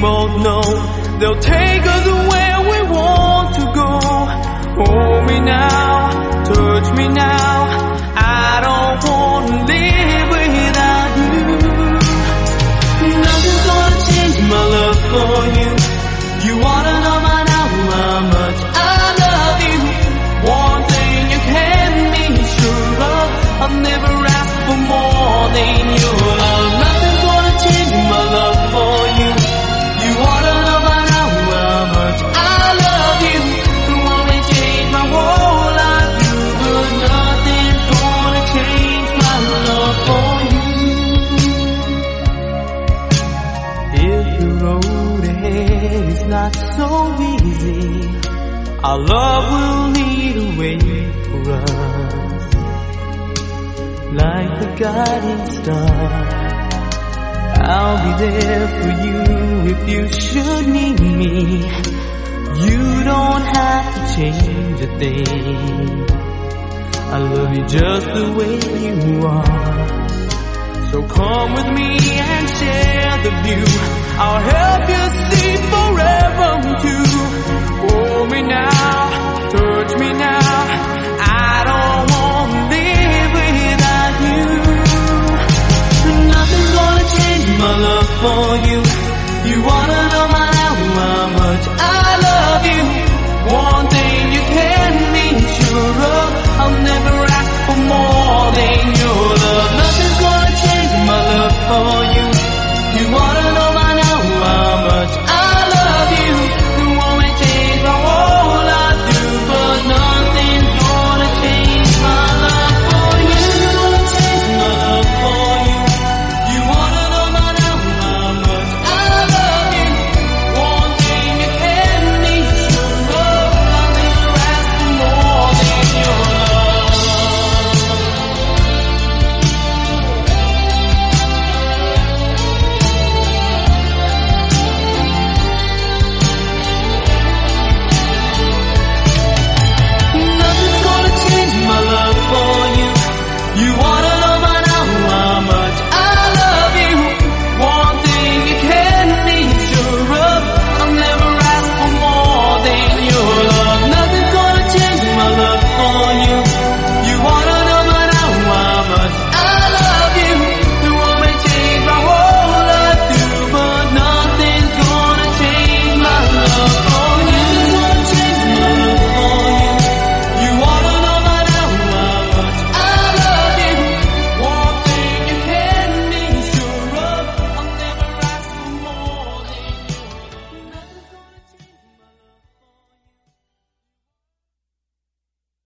both know they'll take us where we want to go. Hold me now, touch not so easy, our love will lead a way for us. Like the guiding star, I'll be there for you if you should need me. You don't have to change a thing. I love you just the way you are. So come with me and share the view. I'll help you see forever too. Oh.